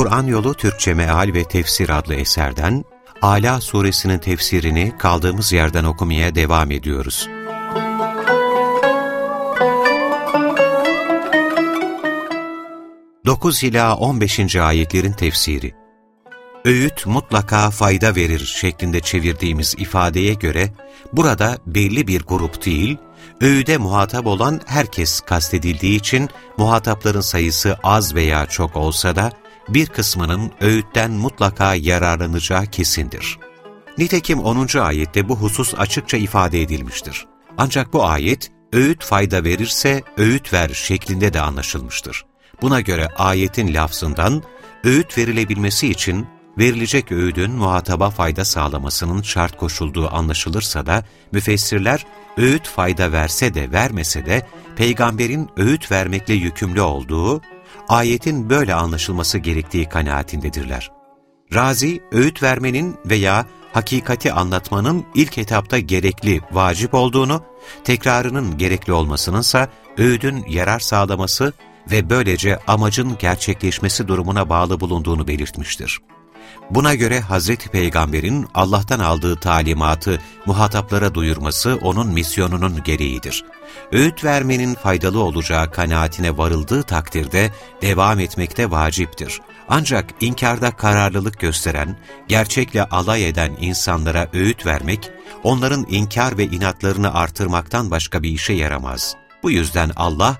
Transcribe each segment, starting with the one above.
Kur'an Yolu Türkçe Meal ve Tefsir adlı eserden Ala suresinin tefsirini kaldığımız yerden okumaya devam ediyoruz. Dokuz ila on beşinci ayetlerin tefsiri Öğüt mutlaka fayda verir şeklinde çevirdiğimiz ifadeye göre burada belli bir grup değil, öğüde muhatap olan herkes kastedildiği için muhatapların sayısı az veya çok olsa da bir kısmının öğütten mutlaka yararlanacağı kesindir. Nitekim 10. ayette bu husus açıkça ifade edilmiştir. Ancak bu ayet, öğüt fayda verirse öğüt ver şeklinde de anlaşılmıştır. Buna göre ayetin lafzından, öğüt verilebilmesi için verilecek öğüdün muhataba fayda sağlamasının şart koşulduğu anlaşılırsa da, müfessirler, öğüt fayda verse de vermese de, peygamberin öğüt vermekle yükümlü olduğu, ayetin böyle anlaşılması gerektiği kanaatindedirler. Razi, öğüt vermenin veya hakikati anlatmanın ilk etapta gerekli, vacip olduğunu, tekrarının gerekli olmasınınsa öğüdün yarar sağlaması ve böylece amacın gerçekleşmesi durumuna bağlı bulunduğunu belirtmiştir. Buna göre Hazreti Peygamber'in Allah'tan aldığı talimatı muhataplara duyurması onun misyonunun gereğidir. Öğüt vermenin faydalı olacağı kanaatine varıldığı takdirde devam etmekte vaciptir. Ancak inkarda kararlılık gösteren, gerçekle alay eden insanlara öğüt vermek, onların inkar ve inatlarını artırmaktan başka bir işe yaramaz. Bu yüzden Allah,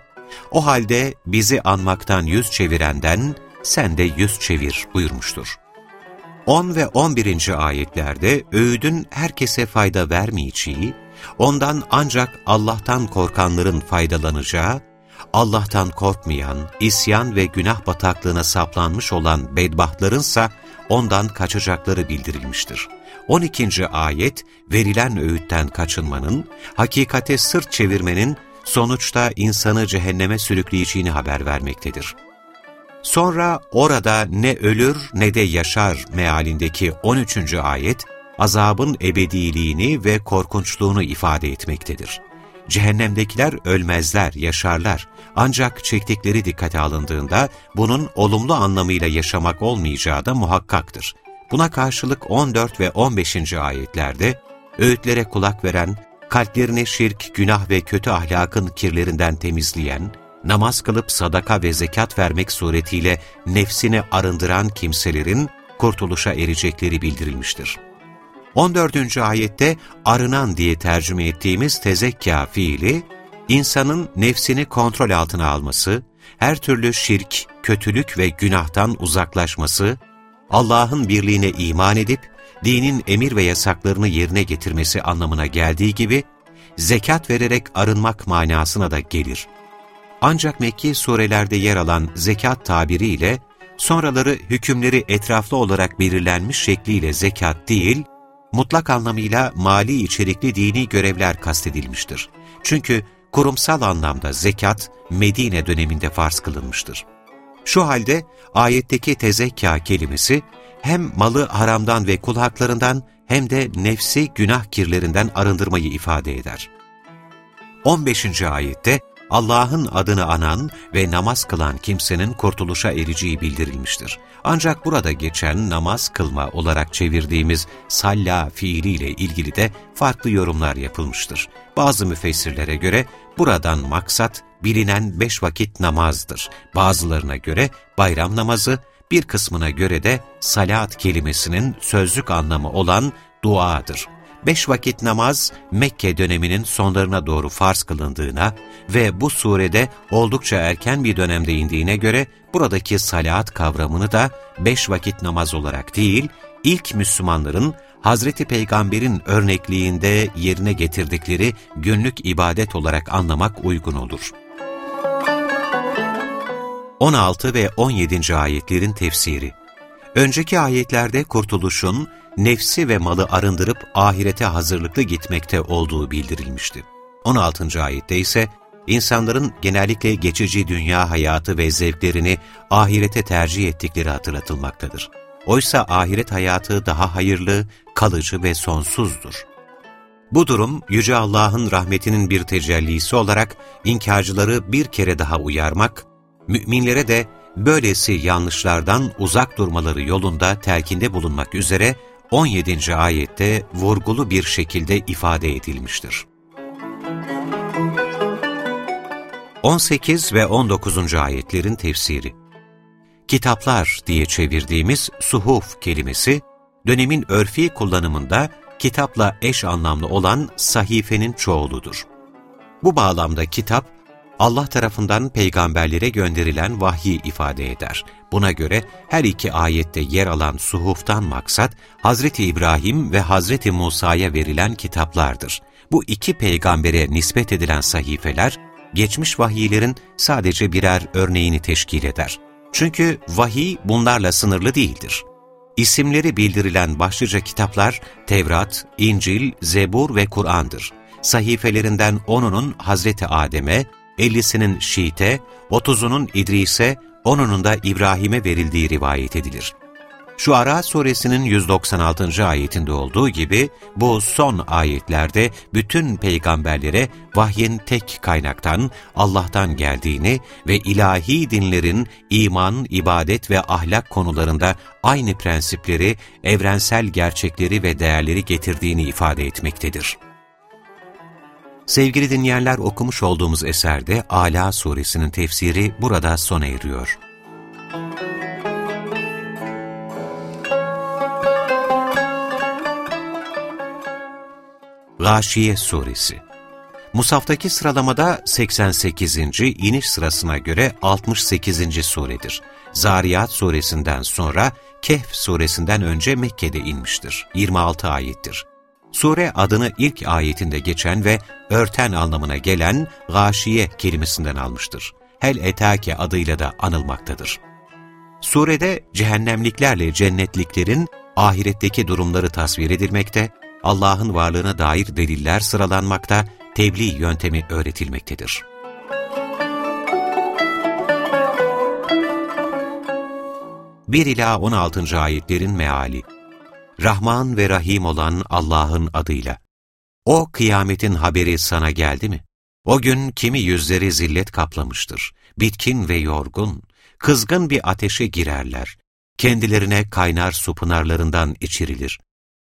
o halde bizi anmaktan yüz çevirenden sen de yüz çevir buyurmuştur. 10 ve 11. ayetlerde öğüdün herkese fayda vermeyeceği, ondan ancak Allah'tan korkanların faydalanacağı, Allah'tan korkmayan, isyan ve günah bataklığına saplanmış olan bedbahtlarınsa ondan kaçacakları bildirilmiştir. 12. ayet, verilen öğütten kaçınmanın, hakikate sırt çevirmenin sonuçta insanı cehenneme sürükleyeceğini haber vermektedir. Sonra orada ne ölür ne de yaşar mealindeki 13. ayet, azabın ebediliğini ve korkunçluğunu ifade etmektedir. Cehennemdekiler ölmezler, yaşarlar. Ancak çektikleri dikkate alındığında bunun olumlu anlamıyla yaşamak olmayacağı da muhakkaktır. Buna karşılık 14 ve 15. ayetlerde öğütlere kulak veren, kalplerini şirk, günah ve kötü ahlakın kirlerinden temizleyen, namaz kılıp sadaka ve zekat vermek suretiyle nefsini arındıran kimselerin kurtuluşa erecekleri bildirilmiştir. 14. ayette arınan diye tercüme ettiğimiz tezekka fiili, insanın nefsini kontrol altına alması, her türlü şirk, kötülük ve günahtan uzaklaşması, Allah'ın birliğine iman edip, dinin emir ve yasaklarını yerine getirmesi anlamına geldiği gibi, zekat vererek arınmak manasına da gelir. Ancak Mekki surelerde yer alan zekat tabiriyle, sonraları hükümleri etraflı olarak belirlenmiş şekliyle zekat değil, mutlak anlamıyla mali içerikli dini görevler kastedilmiştir. Çünkü kurumsal anlamda zekat, Medine döneminde farz kılınmıştır. Şu halde ayetteki tezekka kelimesi, hem malı haramdan ve kul haklarından hem de nefsi günah kirlerinden arındırmayı ifade eder. 15. ayette Allah'ın adını anan ve namaz kılan kimsenin kurtuluşa ereceği bildirilmiştir. Ancak burada geçen namaz kılma olarak çevirdiğimiz salla fiiliyle ilgili de farklı yorumlar yapılmıştır. Bazı müfessirlere göre buradan maksat bilinen beş vakit namazdır. Bazılarına göre bayram namazı, bir kısmına göre de salat kelimesinin sözlük anlamı olan duadır beş vakit namaz Mekke döneminin sonlarına doğru farz kılındığına ve bu surede oldukça erken bir dönemde indiğine göre buradaki salat kavramını da beş vakit namaz olarak değil, ilk Müslümanların Hazreti Peygamber'in örnekliğinde yerine getirdikleri günlük ibadet olarak anlamak uygun olur. 16 ve 17. ayetlerin tefsiri Önceki ayetlerde kurtuluşun, nefsi ve malı arındırıp ahirete hazırlıklı gitmekte olduğu bildirilmişti. 16. ayette ise insanların genellikle geçici dünya hayatı ve zevklerini ahirete tercih ettikleri hatırlatılmaktadır. Oysa ahiret hayatı daha hayırlı, kalıcı ve sonsuzdur. Bu durum, Yüce Allah'ın rahmetinin bir tecellisi olarak inkarcıları bir kere daha uyarmak, müminlere de böylesi yanlışlardan uzak durmaları yolunda telkinde bulunmak üzere 17. ayette vurgulu bir şekilde ifade edilmiştir. 18 ve 19. ayetlerin tefsiri Kitaplar diye çevirdiğimiz suhuf kelimesi, dönemin örfi kullanımında kitapla eş anlamlı olan sahifenin çoğuludur. Bu bağlamda kitap, Allah tarafından peygamberlere gönderilen vahyi ifade eder. Buna göre her iki ayette yer alan suhuftan maksat, Hazreti İbrahim ve Hazreti Musa'ya verilen kitaplardır. Bu iki peygambere nispet edilen sahifeler, geçmiş vahiylerin sadece birer örneğini teşkil eder. Çünkü vahiy bunlarla sınırlı değildir. İsimleri bildirilen başlıca kitaplar Tevrat, İncil, Zebur ve Kur'an'dır. Sahifelerinden onunun Hazreti Adem'e, 50'sinin Şiit'e, 30'unun İdris'e, onunun da İbrahim'e verildiği rivayet edilir. Şu Ara suresinin 196. ayetinde olduğu gibi bu son ayetlerde bütün peygamberlere vahyin tek kaynaktan Allah'tan geldiğini ve ilahi dinlerin iman, ibadet ve ahlak konularında aynı prensipleri, evrensel gerçekleri ve değerleri getirdiğini ifade etmektedir. Sevgili dinleyenler okumuş olduğumuz eserde Ala suresinin tefsiri burada sona eriyor. Gâşiye Suresi Musaftaki sıralamada 88. iniş sırasına göre 68. suredir. Zariyat suresinden sonra Kehf suresinden önce Mekke'de inmiştir. 26 ayettir. Sure adını ilk ayetinde geçen ve örten anlamına gelen gâşiye kelimesinden almıştır. Hel etake adıyla da anılmaktadır. Surede cehennemliklerle cennetliklerin ahiretteki durumları tasvir edilmekte, Allah'ın varlığına dair deliller sıralanmakta, tebliğ yöntemi öğretilmektedir. Bir ila 16. ayetlerin meali Rahman ve Rahim olan Allah'ın adıyla. O kıyametin haberi sana geldi mi? O gün kimi yüzleri zillet kaplamıştır, bitkin ve yorgun, kızgın bir ateşe girerler, kendilerine kaynar su pınarlarından içirilir.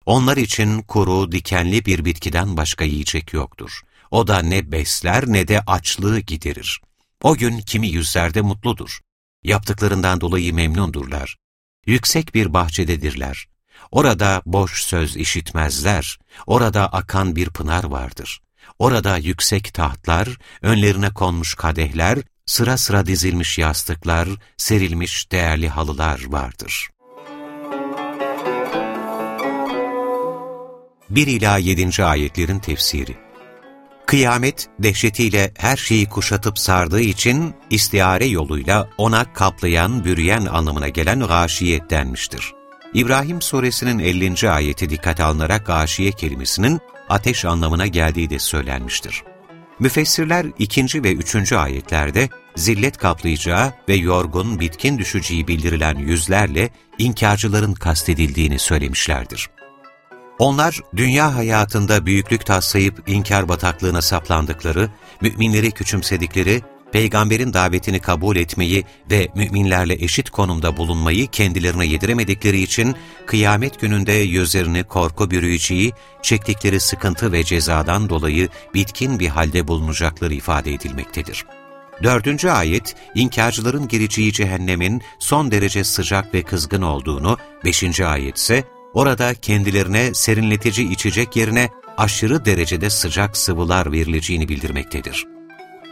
Onlar için kuru, dikenli bir bitkiden başka yiyecek yoktur. O da ne besler ne de açlığı giderir. O gün kimi yüzlerde mutludur. Yaptıklarından dolayı memnundurlar. Yüksek bir bahçededirler. Orada boş söz işitmezler. Orada akan bir pınar vardır. Orada yüksek tahtlar, önlerine konmuş kadehler, sıra sıra dizilmiş yastıklar, serilmiş değerli halılar vardır. 1 ila 7. ayetlerin tefsiri Kıyamet dehşetiyle her şeyi kuşatıp sardığı için istiare yoluyla ona kaplayan, bürüyen anlamına gelen gâşiyet denmiştir. İbrahim suresinin 50. ayeti dikkat alınarak gâşiye kelimesinin ateş anlamına geldiği de söylenmiştir. Müfessirler ikinci ve üçüncü ayetlerde zillet kaplayacağı ve yorgun, bitkin düşeceği bildirilen yüzlerle inkarcıların kastedildiğini söylemişlerdir. Onlar dünya hayatında büyüklük taslayıp inkar bataklığına saplandıkları, müminleri küçümsedikleri, peygamberin davetini kabul etmeyi ve müminlerle eşit konumda bulunmayı kendilerine yediremedikleri için kıyamet gününde yüzlerini korku bürüyeceği, çektikleri sıkıntı ve cezadan dolayı bitkin bir halde bulunacakları ifade edilmektedir. Dördüncü ayet, inkarcıların gireceği cehennemin son derece sıcak ve kızgın olduğunu, beşinci ayet ise orada kendilerine serinletici içecek yerine aşırı derecede sıcak sıvılar verileceğini bildirmektedir.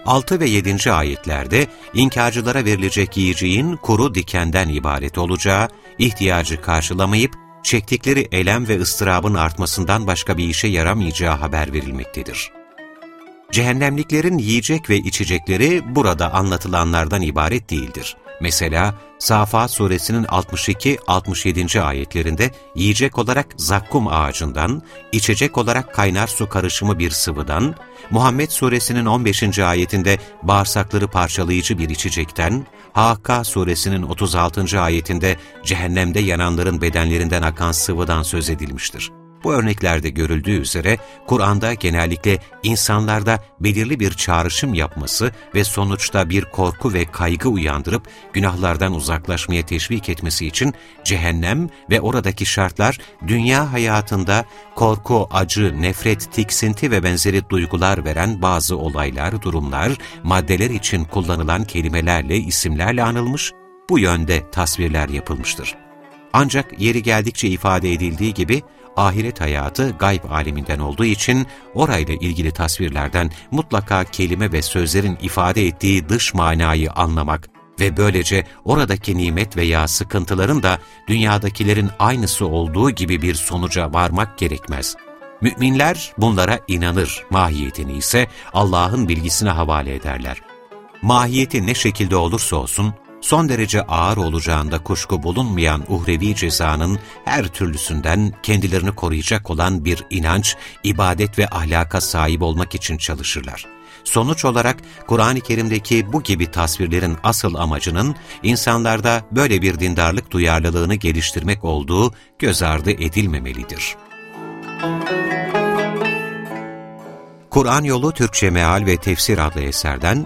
6 ve 7. ayetlerde inkarcılara verilecek yiyeceğin kuru dikenden ibaret olacağı, ihtiyacı karşılamayıp çektikleri elem ve ıstırabın artmasından başka bir işe yaramayacağı haber verilmektedir. Cehennemliklerin yiyecek ve içecekleri burada anlatılanlardan ibaret değildir. Mesela Safat suresinin 62-67. ayetlerinde yiyecek olarak zakkum ağacından, içecek olarak kaynar su karışımı bir sıvıdan, Muhammed suresinin 15. ayetinde bağırsakları parçalayıcı bir içecekten, Hakka suresinin 36. ayetinde cehennemde yananların bedenlerinden akan sıvıdan söz edilmiştir. Bu örneklerde görüldüğü üzere Kur'an'da genellikle insanlarda belirli bir çağrışım yapması ve sonuçta bir korku ve kaygı uyandırıp günahlardan uzaklaşmaya teşvik etmesi için cehennem ve oradaki şartlar dünya hayatında korku, acı, nefret, tiksinti ve benzeri duygular veren bazı olaylar, durumlar, maddeler için kullanılan kelimelerle, isimlerle anılmış, bu yönde tasvirler yapılmıştır. Ancak yeri geldikçe ifade edildiği gibi ahiret hayatı gayb aleminden olduğu için orayla ilgili tasvirlerden mutlaka kelime ve sözlerin ifade ettiği dış manayı anlamak ve böylece oradaki nimet veya sıkıntıların da dünyadakilerin aynısı olduğu gibi bir sonuca varmak gerekmez. Müminler bunlara inanır, mahiyetini ise Allah'ın bilgisine havale ederler. Mahiyeti ne şekilde olursa olsun, son derece ağır olacağında kuşku bulunmayan uhrevi cezanın her türlüsünden kendilerini koruyacak olan bir inanç, ibadet ve ahlaka sahip olmak için çalışırlar. Sonuç olarak Kur'an-ı Kerim'deki bu gibi tasvirlerin asıl amacının insanlarda böyle bir dindarlık duyarlılığını geliştirmek olduğu göz ardı edilmemelidir. Kur'an Yolu Türkçe Meal ve Tefsir adlı eserden